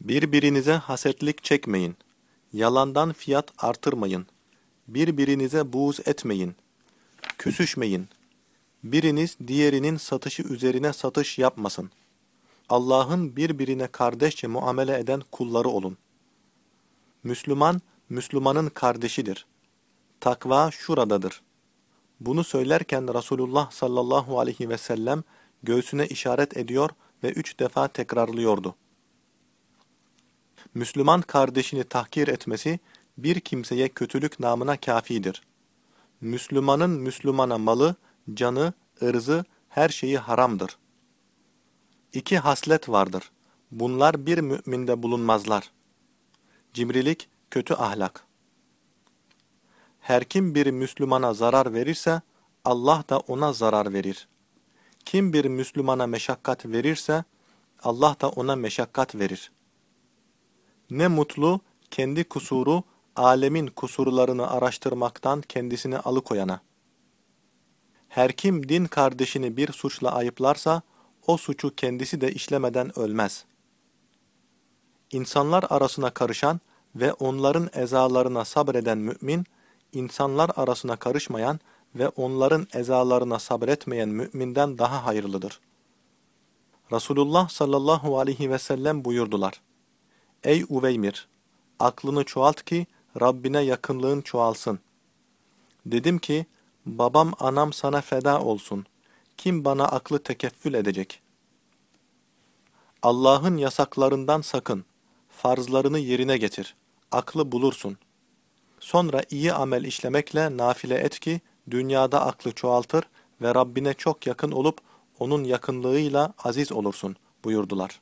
Birbirinize hasetlik çekmeyin. Yalandan fiyat artırmayın. Birbirinize buğz etmeyin. Küsüşmeyin. Biriniz diğerinin satışı üzerine satış yapmasın. Allah'ın birbirine kardeşçe muamele eden kulları olun. Müslüman, Müslümanın kardeşidir. Takva şuradadır. Bunu söylerken Resulullah sallallahu aleyhi ve sellem göğsüne işaret ediyor ve üç defa tekrarlıyordu. Müslüman kardeşini tahkir etmesi bir kimseye kötülük namına kafidir. Müslümanın Müslümana malı, canı, ırzı, her şeyi haramdır. İki haslet vardır. Bunlar bir müminde bulunmazlar. Cimrilik, kötü ahlak. Her kim bir Müslümana zarar verirse, Allah da ona zarar verir. Kim bir Müslümana meşakkat verirse, Allah da ona meşakkat verir. Ne mutlu, kendi kusuru, alemin kusurlarını araştırmaktan kendisini alıkoyana. Her kim din kardeşini bir suçla ayıplarsa, o suçu kendisi de işlemeden ölmez. İnsanlar arasına karışan ve onların ezalarına sabreden mümin, insanlar arasına karışmayan ve onların ezalarına sabretmeyen müminden daha hayırlıdır. Resulullah sallallahu aleyhi ve sellem buyurdular. Ey Uveymir! Aklını çoğalt ki Rabbine yakınlığın çoğalsın. Dedim ki, babam anam sana feda olsun. Kim bana aklı tekeffül edecek? Allah'ın yasaklarından sakın. Farzlarını yerine getir. Aklı bulursun. Sonra iyi amel işlemekle nafile et ki, dünyada aklı çoğaltır ve Rabbine çok yakın olup, onun yakınlığıyla aziz olursun buyurdular.